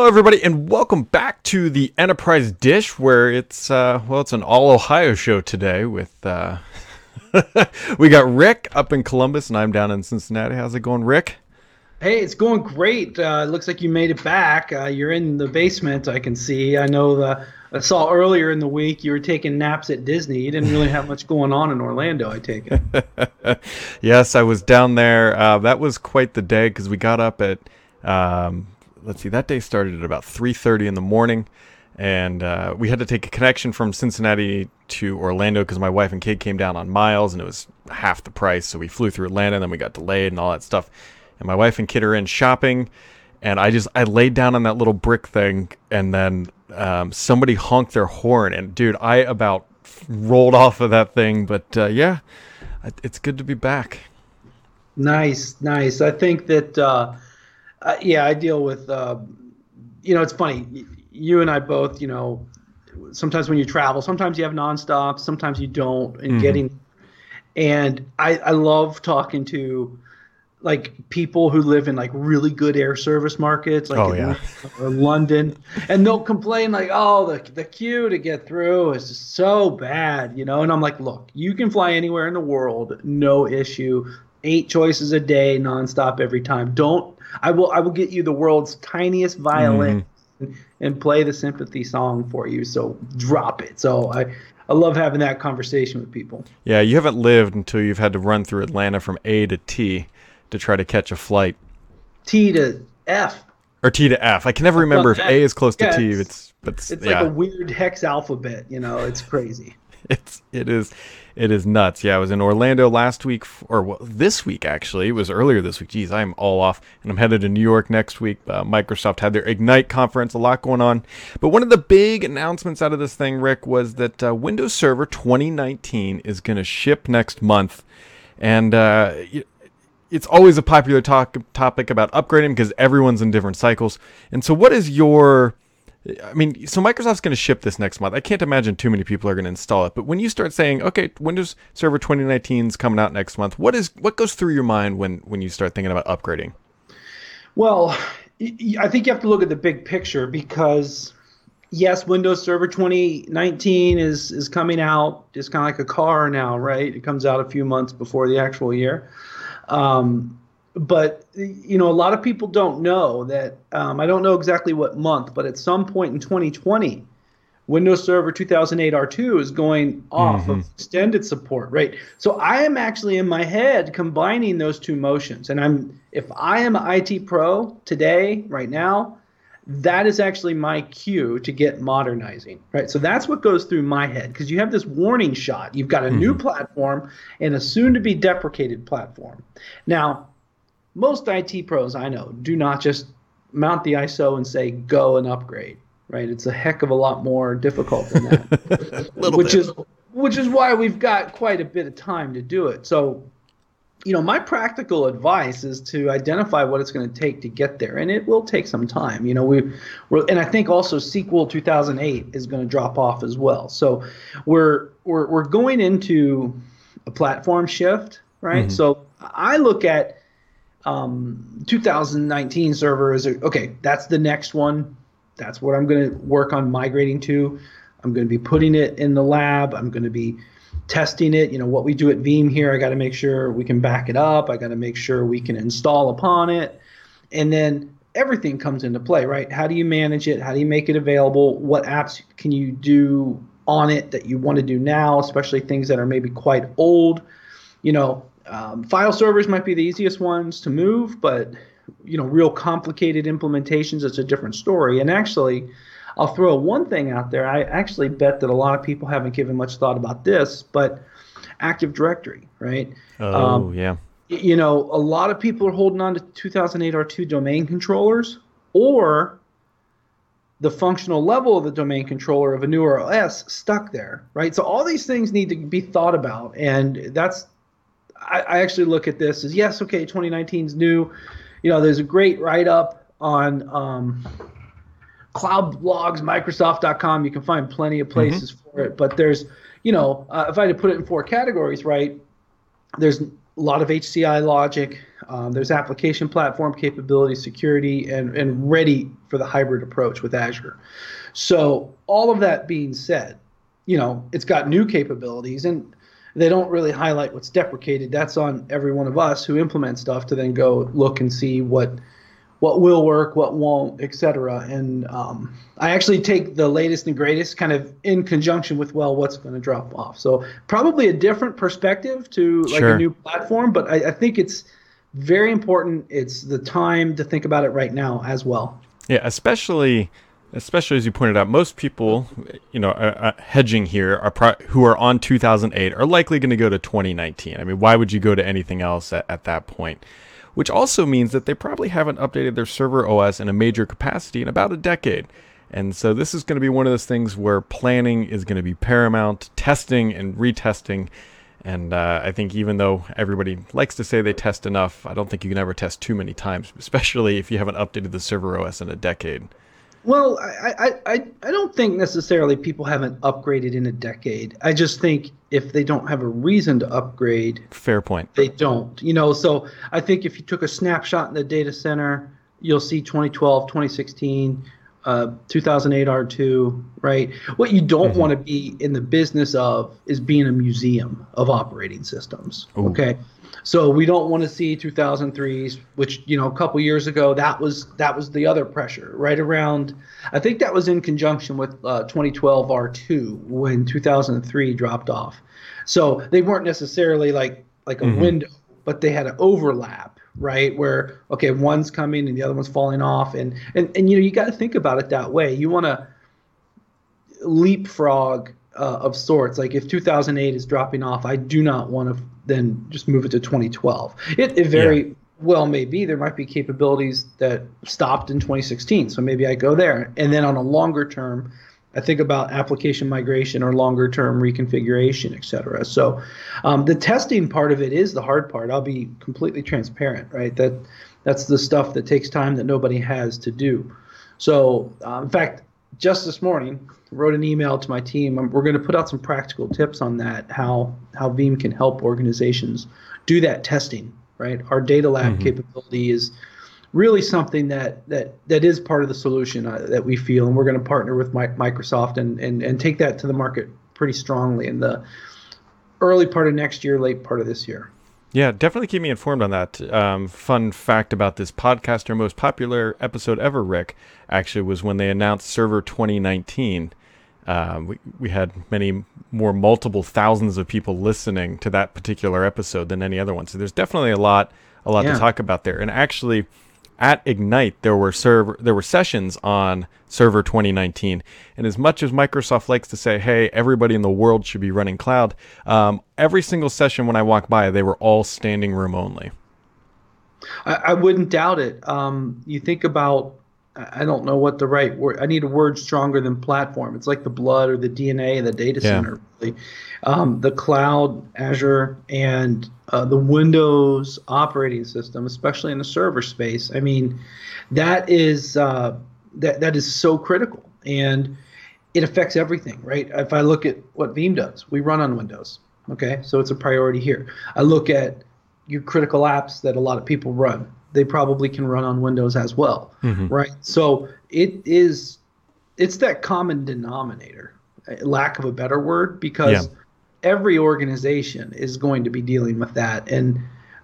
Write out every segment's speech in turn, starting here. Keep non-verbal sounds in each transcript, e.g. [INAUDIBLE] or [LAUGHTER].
Hello, everybody, and welcome back to the Enterprise Dish, where it's uh, well, it's an all Ohio show today. With uh, [LAUGHS] we got Rick up in Columbus, and I'm down in Cincinnati. How's it going, Rick? Hey, it's going great. Uh, looks like you made it back. Uh, you're in the basement. I can see. I know the. I saw earlier in the week you were taking naps at Disney. You didn't really have much going on in Orlando. I take it. [LAUGHS] yes, I was down there. Uh, that was quite the day because we got up at. Um, let's see, that day started at about 3:30 in the morning, and uh, we had to take a connection from Cincinnati to Orlando because my wife and kid came down on miles, and it was half the price. So we flew through Atlanta, and then we got delayed and all that stuff. And my wife and kid are in shopping, and I just I laid down on that little brick thing, and then um, somebody honked their horn, and dude, I about rolled off of that thing. But uh, yeah, it's good to be back. Nice, nice. I think that. Uh, uh, yeah, I deal with. Uh, you know, it's funny. You and I both. You know, sometimes when you travel, sometimes you have nonstop, sometimes you don't, and mm-hmm. getting. And I, I love talking to like people who live in like really good air service markets, like oh, yeah. London, and they'll complain like, "Oh, the the queue to get through is so bad," you know. And I'm like, "Look, you can fly anywhere in the world, no issue. Eight choices a day, nonstop every time. Don't I will I will get you the world's tiniest violin mm. and play the sympathy song for you. So drop it. So I I love having that conversation with people. Yeah, you haven't lived until you've had to run through Atlanta from A to T to try to catch a flight. T to F. Or T to F. I can never remember well, if A is close yeah, to T. It's it's, it's, it's yeah. like a weird hex alphabet. You know, it's crazy. [LAUGHS] it's it is it is nuts. Yeah, I was in Orlando last week, or well, this week actually. It was earlier this week. Geez, I'm all off, and I'm headed to New York next week. Uh, Microsoft had their Ignite conference, a lot going on. But one of the big announcements out of this thing, Rick, was that uh, Windows Server 2019 is going to ship next month, and uh, it's always a popular talk topic about upgrading because everyone's in different cycles. And so, what is your I mean, so Microsoft's going to ship this next month. I can't imagine too many people are going to install it. But when you start saying, okay, Windows Server 2019 is coming out next month, what is what goes through your mind when when you start thinking about upgrading? Well, I think you have to look at the big picture because yes, Windows Server 2019 is is coming out. It's kind of like a car now, right? It comes out a few months before the actual year. Um, but you know, a lot of people don't know that. Um, I don't know exactly what month, but at some point in 2020, Windows Server 2008 R2 is going off mm-hmm. of extended support, right? So I am actually in my head combining those two motions, and I'm if I am an IT pro today, right now, that is actually my cue to get modernizing, right? So that's what goes through my head because you have this warning shot. You've got a mm-hmm. new platform and a soon to be deprecated platform. Now, most IT pros I know do not just mount the ISO and say go and upgrade. Right? It's a heck of a lot more difficult than that. [LAUGHS] which bit. is which is why we've got quite a bit of time to do it. So, you know, my practical advice is to identify what it's going to take to get there, and it will take some time. You know, we, we're, and I think also SQL 2008 is going to drop off as well. So, we're we're we're going into a platform shift, right? Mm-hmm. So, I look at um, 2019 server is okay. That's the next one. That's what I'm going to work on migrating to. I'm going to be putting it in the lab. I'm going to be testing it. You know what we do at Veeam here. I got to make sure we can back it up. I got to make sure we can install upon it, and then everything comes into play, right? How do you manage it? How do you make it available? What apps can you do on it that you want to do now, especially things that are maybe quite old? You know, um, file servers might be the easiest ones to move, but you know, real complicated implementations, it's a different story. And actually, I'll throw one thing out there. I actually bet that a lot of people haven't given much thought about this, but Active Directory, right? Oh, um, yeah. You know, a lot of people are holding on to 2008 R2 domain controllers or the functional level of the domain controller of a newer OS stuck there, right? So all these things need to be thought about, and that's I, I actually look at this as yes, okay, 2019 is new. You know, there's a great write up on um, cloud blogs, Microsoft.com. You can find plenty of mm-hmm. places mm-hmm. for it. But there's, you know, uh, if I had to put it in four categories, right? There's a lot of HCI logic. Um, there's application platform capability, security, and, and ready for the hybrid approach with Azure. So, all of that being said, you know, it's got new capabilities and they don't really highlight what's deprecated. That's on every one of us who implement stuff to then go look and see what what will work, what won't, etc. And um, I actually take the latest and greatest kind of in conjunction with well, what's going to drop off. So probably a different perspective to like sure. a new platform, but I, I think it's very important. It's the time to think about it right now as well. Yeah, especially especially as you pointed out, most people, you know, uh, uh, hedging here are pro- who are on 2008 are likely going to go to 2019. I mean, why would you go to anything else at, at that point? Which also means that they probably haven't updated their server OS in a major capacity in about a decade. And so this is going to be one of those things where planning is going to be paramount, testing and retesting. And uh, I think even though everybody likes to say they test enough, I don't think you can ever test too many times, especially if you haven't updated the server OS in a decade. Well, I, I, I, I don't think necessarily people haven't upgraded in a decade. I just think if they don't have a reason to upgrade, fair point. They don't. You know, so I think if you took a snapshot in the data center, you'll see 2012, 2016, uh, 2008 R2, right? What you don't mm-hmm. want to be in the business of is being a museum of operating systems. Ooh. Okay. So we don't want to see 2003s, which you know a couple years ago that was that was the other pressure right around. I think that was in conjunction with uh, 2012 R2 when 2003 dropped off. So they weren't necessarily like like a mm-hmm. window, but they had an overlap, right? Where okay, one's coming and the other one's falling off, and and and you know you got to think about it that way. You want to leapfrog uh, of sorts. Like if 2008 is dropping off, I do not want to then just move it to 2012. It, it very yeah. well may be there might be capabilities that stopped in 2016, so maybe I go there. And then on a longer term, I think about application migration or longer term reconfiguration, et cetera. So um, the testing part of it is the hard part. I'll be completely transparent, right? That that's the stuff that takes time that nobody has to do. So uh, in fact, just this morning, wrote an email to my team. Um, we're going to put out some practical tips on that, how how Veeam can help organizations do that testing. Right, our data lab mm-hmm. capability is really something that that that is part of the solution uh, that we feel, and we're going to partner with my, Microsoft and, and and take that to the market pretty strongly in the early part of next year, late part of this year. Yeah, definitely keep me informed on that. Um, fun fact about this podcast, our most popular episode ever, Rick, actually was when they announced Server 2019. Uh, we, we had many more multiple thousands of people listening to that particular episode than any other one. So there's definitely a lot, a lot yeah. to talk about there. And actually, at Ignite, there were server there were sessions on Server 2019, and as much as Microsoft likes to say, "Hey, everybody in the world should be running cloud," um, every single session when I walk by, they were all standing room only. I, I wouldn't doubt it. Um, you think about I don't know what the right word. I need a word stronger than platform. It's like the blood or the DNA of the data center. Really, um, the cloud, Azure, and uh, the Windows operating system, especially in the server space. I mean, that is uh, that that is so critical, and it affects everything, right? If I look at what Veeam does, we run on Windows. Okay, so it's a priority here. I look at your critical apps that a lot of people run they probably can run on Windows as well, mm-hmm. right? So it is it's that common denominator, lack of a better word, because yeah. every organization is going to be dealing with that, and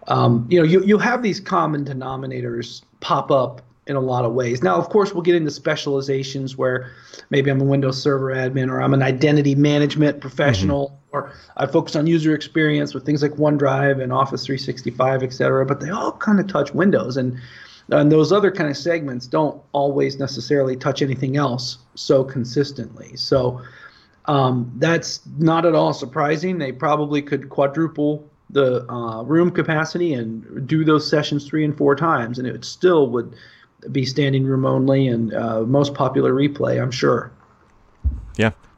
um, you know you you have these common denominators pop up in a lot of ways. Now, of course, we'll get into specializations where maybe I'm a Windows Server admin or I'm an identity management professional mm-hmm. Or I focus on user experience with things like OneDrive and Office 365, et cetera. But they all kind of touch Windows. And, and those other kind of segments don't always necessarily touch anything else so consistently. So um, that's not at all surprising. They probably could quadruple the uh, room capacity and do those sessions three and four times, and it still would be standing room only and uh, most popular replay, I'm sure.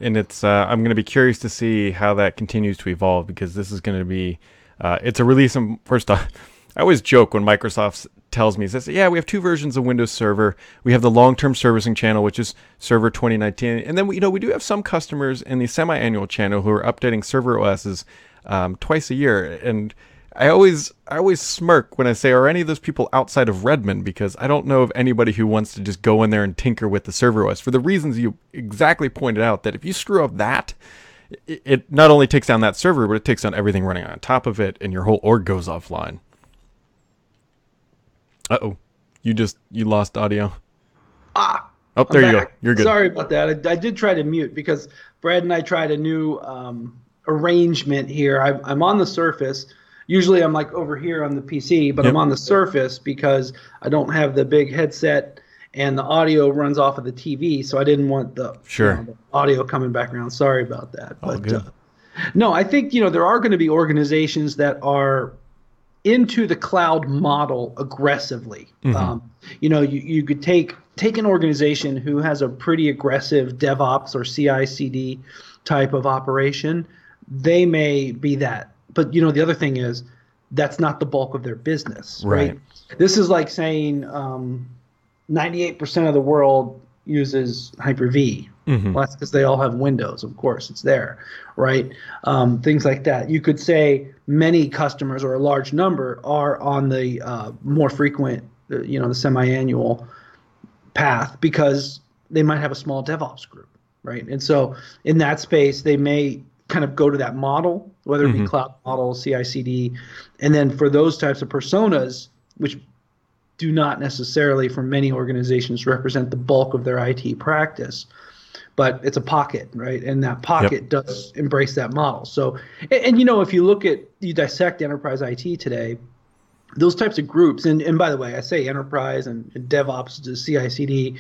And it's uh, I'm going to be curious to see how that continues to evolve because this is going to be uh, it's a release. Of, first off, [LAUGHS] I always joke when Microsoft tells me says, "Yeah, we have two versions of Windows Server. We have the long-term servicing channel, which is Server 2019, and then we, you know we do have some customers in the semi-annual channel who are updating server OSs um, twice a year and." I always I always smirk when I say, "Are any of those people outside of Redmond?" Because I don't know of anybody who wants to just go in there and tinker with the server OS for the reasons you exactly pointed out. That if you screw up that, it, not only takes down that server, but it takes down everything running on top of it, and your whole org goes offline. Uh oh, you just you lost audio. Ah. Oh, there you go. You're good. Sorry about that. I, I, did try to mute because Brad and I tried a new um, arrangement here. I, I'm on the Surface usually I'm like over here on the PC, but yep. I'm on the Surface because I don't have the big headset and the audio runs off of the TV, so I didn't want the, sure. You know, the audio coming back around. Sorry about that. All but uh, no, I think you know there are going to be organizations that are into the cloud model aggressively. Mm-hmm. Um, you know, you, you could take take an organization who has a pretty aggressive DevOps or CI/CD type of operation. They may be that but you know the other thing is that's not the bulk of their business, right? right? This is like saying um, 98% of the world uses Hyper-V. Mm-hmm. Well, that's because they all have Windows, of course, it's there, right? Um, things like that. You could say many customers or a large number are on the uh, more frequent, uh, you know, the semi-annual path because they might have a small DevOps group, right? And so in that space, they may kind of go to that model, whether it be mm-hmm. cloud model, CI/CD, and then for those types of personas, which do not necessarily, for many organizations, represent the bulk of their IT practice, but it's a pocket, right? And that pocket yep. does embrace that model. So, and, and you know, if you look at you dissect enterprise IT today, those types of groups, and, and by the way, I say enterprise and, and DevOps to CI/CD,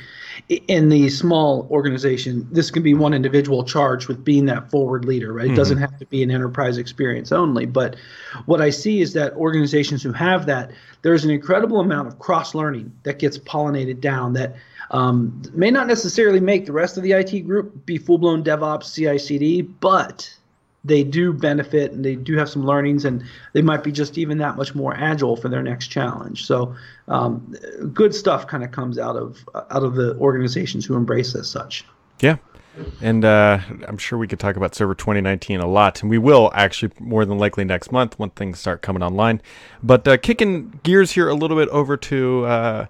in the small organization, this can be one individual charged with being that forward leader, right? It mm-hmm. doesn't have to be an enterprise experience only. But what I see is that organizations who have that, there's an incredible amount of cross learning that gets pollinated down that um, may not necessarily make the rest of the IT group be full blown DevOps, CI/CD, but they do benefit and they do have some learnings and they might be just even that much more agile for their next challenge. So um, good stuff kind of comes out of out of the organizations who embrace as such. Yeah. And uh, i'm sure we could talk about server 2019 a lot and we will actually more than likely next month when things start coming online. But uh, kicking gears here a little bit over to uh,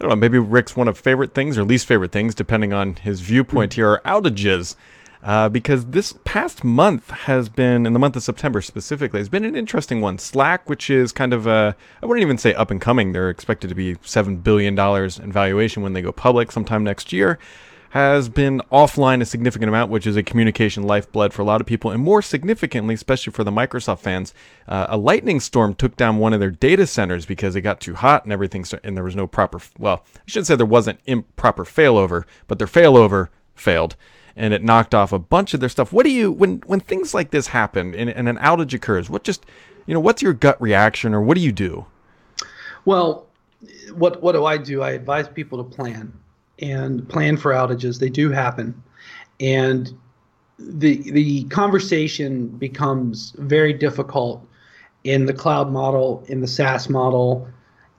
I don't know, maybe Rick's one of favorite things or least favorite things, depending on his viewpoint here, are outages uh, because this past month has been, in the month of September specifically, has been an interesting one. Slack, which is kind of a, I wouldn't even say up and coming, they're expected to be $7 billion in valuation when they go public sometime next year, has been offline a significant amount, which is a communication lifeblood for a lot of people. And more significantly, especially for the Microsoft fans, uh, a lightning storm took down one of their data centers because it got too hot and everything, and there was no proper, well, I should say there wasn't improper failover, but their failover failed and it knocked off a bunch of their stuff. What do you when when things like this happen and, and an outage occurs? What just you know what's your gut reaction or what do you do? Well, what what do I do? I advise people to plan and plan for outages. They do happen, and the the conversation becomes very difficult in the cloud model, in the SaaS model,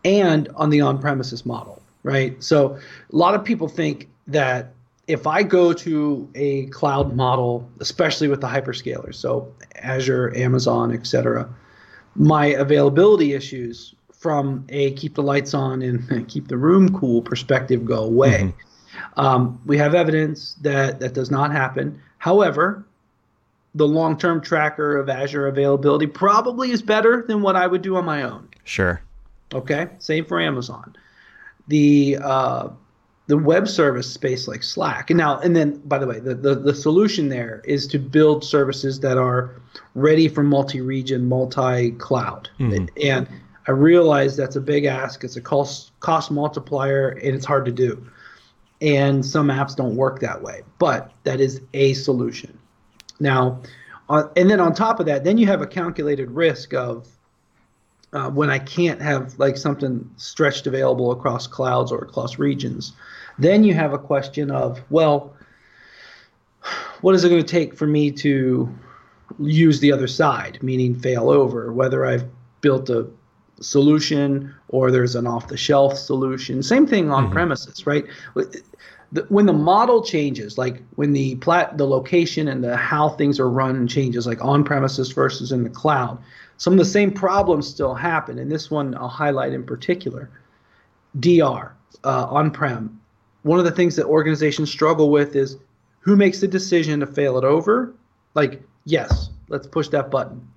and on the on-premises model, right? So a lot of people think that if I go to a cloud model, especially with the hyperscalers, so Azure, Amazon, etc., my availability issues from a keep the lights on and [LAUGHS] keep the room cool perspective go away. Mm-hmm. Um, we have evidence that that does not happen. However, the long-term tracker of Azure availability probably is better than what I would do on my own. Sure. Okay. Same for Amazon. The uh, the web service space like Slack. And now, and then, by the way, the, the, the solution there is to build services that are ready for multi-region, multi-cloud. Mm-hmm. And I realize that's a big ask. It's a cost cost multiplier, and it's hard to do. And some apps don't work that way, but that is a solution. Now, and then on top of that, then you have a calculated risk of uh, when I can't have like something stretched available across clouds or across regions. Then you have a question of, well, what is it going to take for me to use the other side, meaning fail over, whether I've built a solution or there's an off the shelf solution. Same thing on mm-hmm. premises, right? The, when the model changes, like when the plat, the location and the how things are run changes, like on premises versus in the cloud, some of the same problems still happen. And this one I'll highlight in particular. DR uh, on prem. One of the things that organizations struggle with is who makes the decision to fail it over. Like, yes, let's push that button.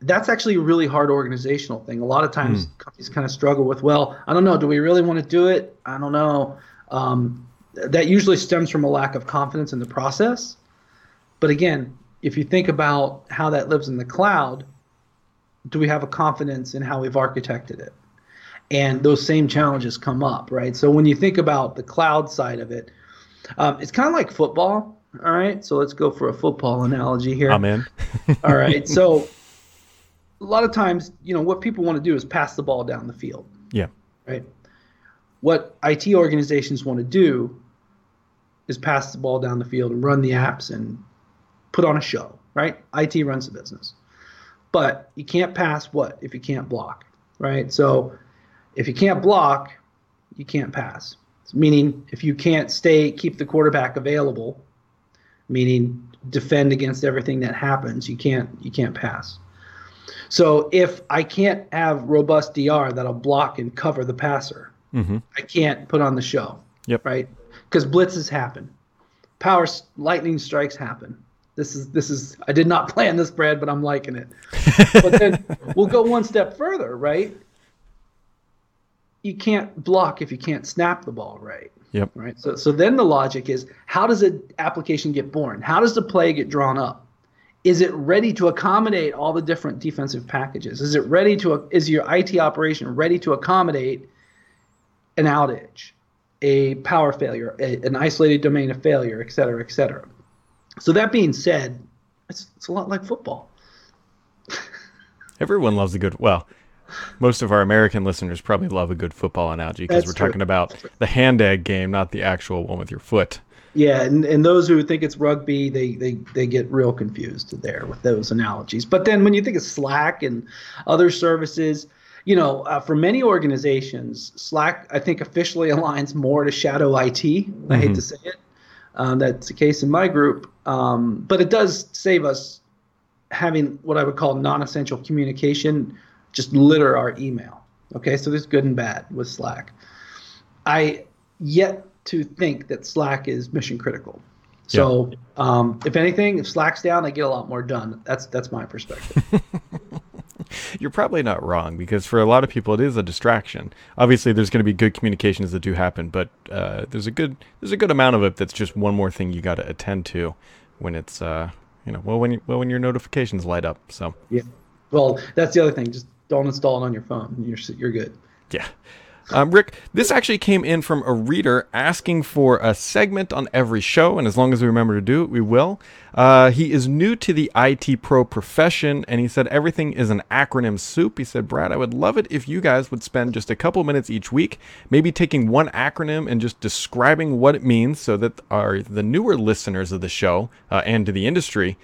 That's actually a really hard organizational thing. A lot of times mm. companies kind of struggle with, well, I don't know, do we really want to do it? I don't know. Um, that usually stems from a lack of confidence in the process. But again, if you think about how that lives in the cloud, do we have a confidence in how we've architected it? And those same challenges come up, right? So when you think about the cloud side of it, um, it's kind of like football. All right, so let's go for a football analogy here. I'm in. [LAUGHS] all right, so [LAUGHS] a lot of times, you know, what people want to do is pass the ball down the field. Yeah. Right. What IT organizations want to do is pass the ball down the field and run the apps and put on a show, right? IT runs the business. But you can't pass what if you can't block, right? So if you can't block, you can't pass. Meaning if you can't stay keep the quarterback available, meaning defend against everything that happens, you can't you can't pass. So if I can't have robust DR that'll block and cover the passer, mm-hmm. I can't put on the show. Yep. Right because blitzes happen, power lightning strikes happen. This is this is I did not [LAUGHS] plan this, Brad, but I'm liking it. but then [LAUGHS] we'll go one step further, right? You can't block if you can't snap the ball right. Yep. Right. So so then the logic is how does an application get born? How does the play get drawn up? Is it ready to accommodate all the different defensive packages? Is it ready to is your IT operation ready to accommodate an outage? a power failure, a, an isolated domain of failure, et cetera, et cetera. So that being said, it's, it's a lot like football. Everyone loves a good, well, most of our American listeners probably love a good football analogy because we're true. talking about the hand egg game, not the actual one with your foot. Yeah, and, and those who think it's rugby, they, they, they get real confused there with those analogies. But then when you think of Slack and other services, you know, uh, for many organizations, Slack, I think, officially [LAUGHS] aligns more to shadow IT. Mm-hmm. I hate mm-hmm. to say it. Um, that's the case in my group. Um, but it does save us having what I would call non essential communication just litter our email. Okay, so there's good and bad with Slack. I yet to think that Slack is mission critical. So, yeah. um, if anything, if Slack's down, I get a lot more done. That's that's my perspective. [LAUGHS] You're probably not wrong because for a lot of people it is a distraction. Obviously, there's going to be good communications that do happen, but uh, there's a good there's a good amount of it that's just one more thing you got to attend to when it's uh, you know well when you, well when your notifications light up. So yeah, well that's the other thing. Just don't install it on your phone. You're you're good. Yeah. Um, Rick, this actually came in from a reader asking for a segment on every show, and as long as we remember to do it, we will. Uh, he is new to the IT pro profession, and he said everything is an acronym soup. He said, Brad, I would love it if you guys would spend just a couple minutes each week, maybe taking one acronym and just describing what it means so that our the newer listeners of the show uh, and to the industry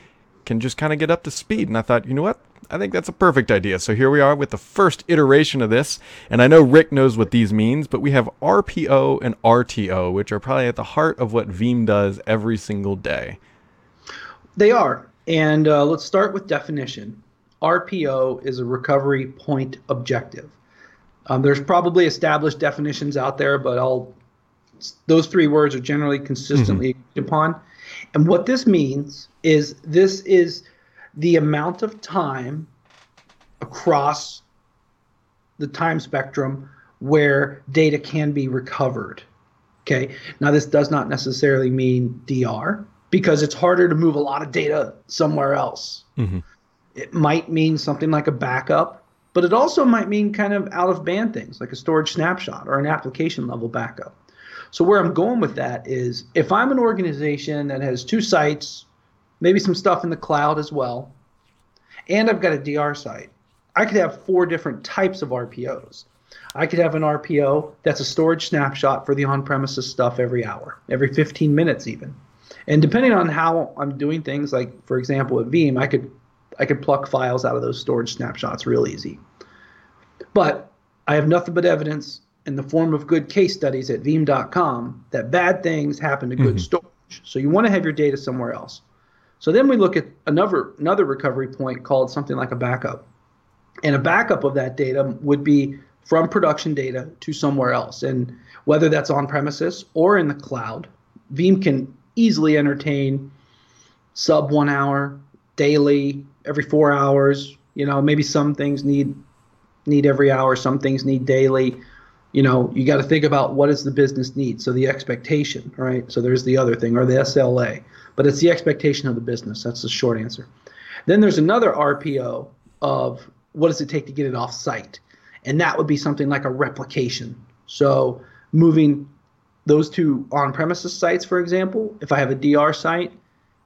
can just kind of get up to speed. And I thought, you know what? I think that's a perfect idea. So here we are with the first iteration of this. And I know Rick knows what these means, but we have RPO and RTO, which are probably at the heart of what Veeam does every single day. They are. And uh, let's start with definition. RPO is a recovery point objective. Um, there's probably established definitions out there, but I'll those three words are generally consistently mm-hmm. upon. And what this means is this is the amount of time across the time spectrum where data can be recovered. Okay. Now, this does not necessarily mean DR because it's harder to move a lot of data somewhere else. Mm-hmm. It might mean something like a backup, but it also might mean kind of out of band things like a storage snapshot or an application level backup. So, where I'm going with that is if I'm an organization that has two sites, maybe some stuff in the cloud as well. And I've got a DR site. I could have four different types of RPOs. I could have an RPO that's a storage snapshot for the on premises stuff every hour, every 15 minutes, even. And depending on how I'm doing things, like for example with Veeam, I could I could pluck files out of those storage snapshots real easy. But I have nothing but evidence in the form of good case studies at veeam.com that bad things happen to good mm-hmm. storage. So you want to have your data somewhere else. So then we look at another another recovery point called something like a backup. And a backup of that data would be from production data to somewhere else. And whether that's on premises or in the cloud, Veeam can easily entertain sub one hour, daily, every four hours. You know, maybe some things need need every hour, some things need daily. You know, you got to think about what does the business need. So the expectation, right? So there's the other thing, or the SLA, but it's the expectation of the business. That's the short answer. Then there's another RPO of what does it take to get it off site, and that would be something like a replication. So moving those two on-premises sites, for example, if I have a DR site,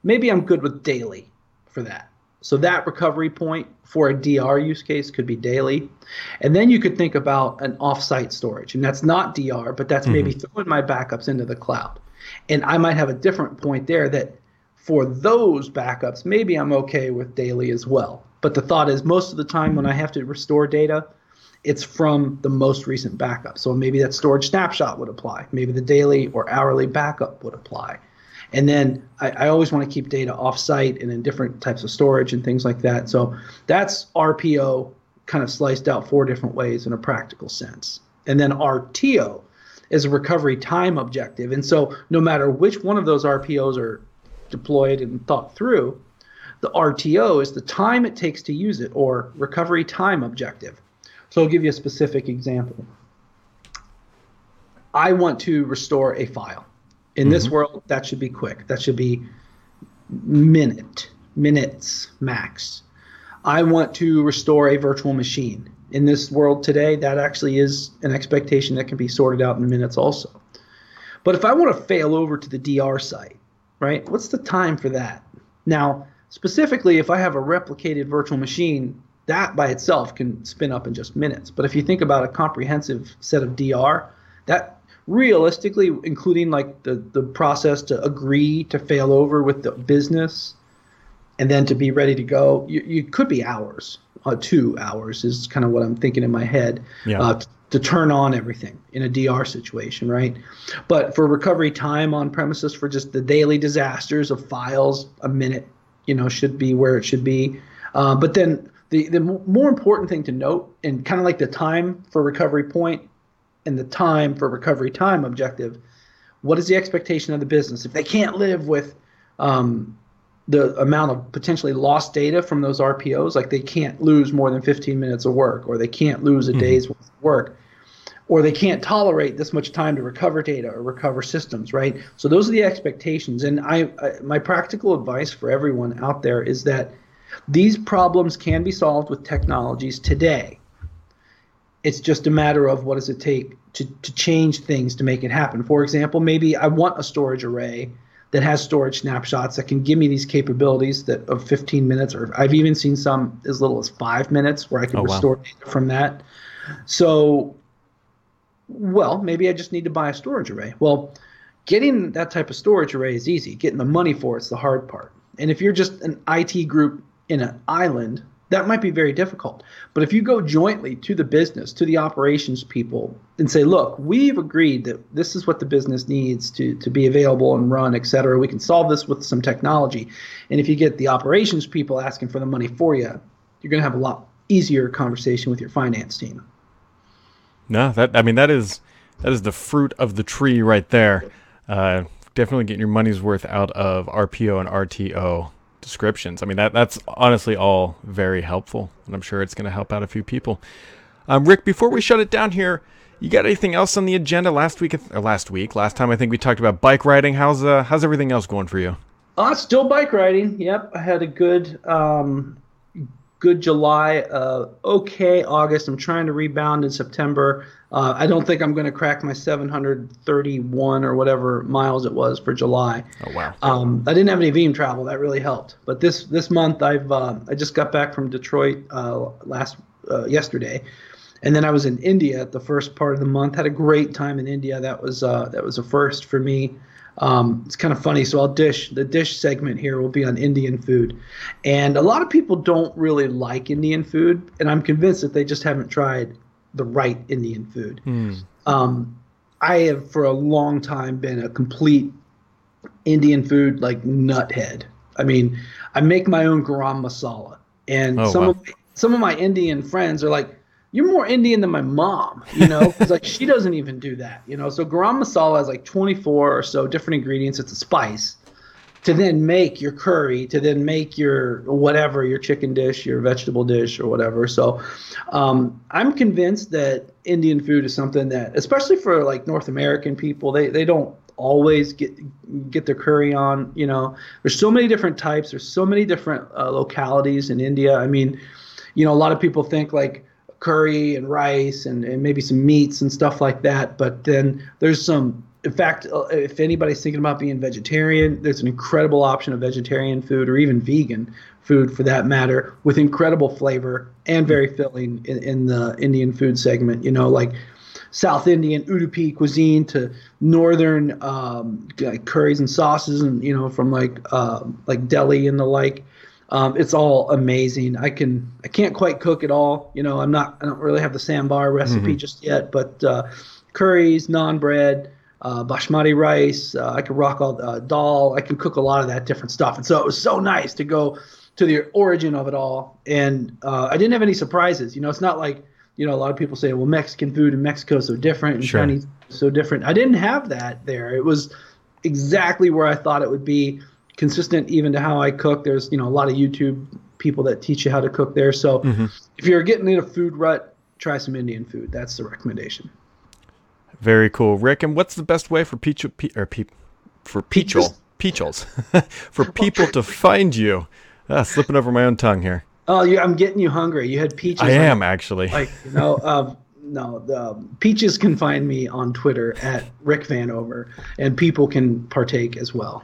maybe I'm good with daily for that. So that recovery point for a DR use case could be daily. And then you could think about an offsite storage. And that's not DR, but that's mm-hmm. maybe throwing my backups into the cloud. And I might have a different point there that for those backups, maybe I'm okay with daily as well. But the thought is most of the time when I have to restore data, it's from the most recent backup. So maybe that storage snapshot would apply. Maybe the daily or hourly backup would apply. And then I, I always want to keep data offsite and in different types of storage and things like that. So that's RPO kind of sliced out four different ways in a practical sense. And then RTO is a recovery time objective. And so no matter which one of those RPOs are deployed and thought through, the RTO is the time it takes to use it or recovery time objective. So I'll give you a specific example. I want to restore a file. In mm-hmm. this world, that should be quick. That should be minute, minutes max. I want to restore a virtual machine. In this world today, that actually is an expectation that can be sorted out in minutes also. But if I want to fail over to the DR site, right, what's the time for that? Now, specifically, if I have a replicated virtual machine, that by itself can spin up in just minutes. But if you think about a comprehensive set of DR, that realistically, including like the, the process to agree to fail over with the business and then to be ready to go, you, you could be hours. Uh, two hours is kind of what I'm thinking in my head yeah. uh, to turn on everything in a DR situation, right? But for recovery time on premises for just the daily disasters of files, a minute, you know, should be where it should be. Uh, but then the the more important thing to note, and kind of like the time for recovery point and the time for recovery time objective, what is the expectation of the business? If they can't live with um, the amount of potentially lost data from those RPOs, like they can't lose more than 15 minutes of work, or they can't lose a mm-hmm. day's work, or they can't tolerate this much time to recover data or recover systems, right? So those are the expectations. And I, I my practical advice for everyone out there is that these problems can be solved with technologies today. It's just a matter of what does it take to, to change things to make it happen. For example, maybe I want a storage array that has storage snapshots that can give me these capabilities that of 15 minutes, or I've even seen some as little as five minutes where I can oh, restore wow. data from that. So, well, maybe I just need to buy a storage array. Well, getting that type of storage array is easy. Getting the money for it's the hard part. And if you're just an IT group in an island, that might be very difficult. But if you go jointly to the business, to the operations people, and say, look, we've agreed that this is what the business needs to, to be available and run, et cetera. We can solve this with some technology. And if you get the operations people asking for the money for you, you're going to have a lot easier conversation with your finance team. No, that I mean that is that is the fruit of the tree right there. Uh, definitely getting your money's worth out of RPO and RTO descriptions. I mean, that that's honestly all very helpful, and I'm sure it's going to help out a few people. Um, Rick, before we shut it down here, you got anything else on the agenda? Last week, or last week, last time I think we talked about bike riding. How's uh, how's everything else going for you? Uh, still bike riding. Yep, I had a good um, good July. Uh, okay, August. I'm trying to rebound in September. Uh, I don't think I'm going to crack my 731 or whatever miles it was for July. Oh wow! Um, I didn't have any Veeam travel. That really helped. But this this month, I've uh, I just got back from Detroit uh, last uh, yesterday, and then I was in India at the first part of the month. Had a great time in India. That was uh, that was a first for me. Um, it's kind of funny. So I'll dish the dish segment here will be on Indian food, and a lot of people don't really like Indian food, and I'm convinced that they just haven't tried the right Indian food. Mm. Um, I have for a long time been a complete Indian food like nuthead. I mean, I make my own garam masala, and Oh, some wow. of some of my Indian friends are like, "You're more Indian than my mom," you know, because like she doesn't even do that, you know. So garam masala has like 24 or so different ingredients. It's a spice to then make your curry, to then make your whatever, your chicken dish, your vegetable dish, or whatever. So um, I'm convinced that Indian food is something that, especially for like North American people, they, they don't always get get their curry on. You know, there's so many different types. There's so many different uh, localities in India. I mean, you know, a lot of people think like curry and rice and, and maybe some meats and stuff like that. But then there's some, in fact, uh, if anybody's thinking about being vegetarian, there's an incredible option of vegetarian food or even vegan food for that matter with incredible flavor and very filling in, in the Indian food segment. You know, like South Indian Udupi cuisine to northern um, like curries and sauces, and you know from like uh, like Delhi and the like. Um, it's all amazing. I can I can't quite cook it all. You know, I'm not I don't really have the sambar recipe just yet, but uh, curries, naan bread, uh, basmati rice. Uh, I can rock all uh, dal. I can cook a lot of that different stuff. And so it was so nice to go to the origin of it all. And uh, I didn't have any surprises. You know, it's not like you know a lot of people say, well, Mexican food in Mexico is so different and Sure. Chinese so different. I didn't have that there. It was exactly where I thought it would be, consistent even to how I cook. There's you know a lot of YouTube people that teach you how to cook there. So if you're getting in a food rut, try some Indian food. That's the recommendation. Very cool, Rick. And what's the best way for Peach pe- or peep for Peachel? Peachels [LAUGHS] for people to find you? Ah, slipping over my own tongue here. Oh, you, I'm getting you hungry. You had peaches. I am actually. [LAUGHS] Like you know, um, no, the peaches can find me on Twitter at Rick Vanover, and people can partake as well.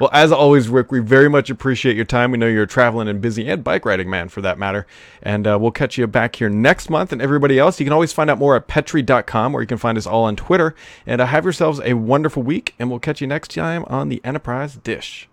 Well, as always, Rick, we very much appreciate your time. We know you're traveling and busy and bike riding man for that matter. And uh, we'll catch you back here next month. And everybody else, you can always find out more at petri.com where you can find us all on Twitter. And uh, have yourselves a wonderful week. And we'll catch you next time on the Enterprise Dish.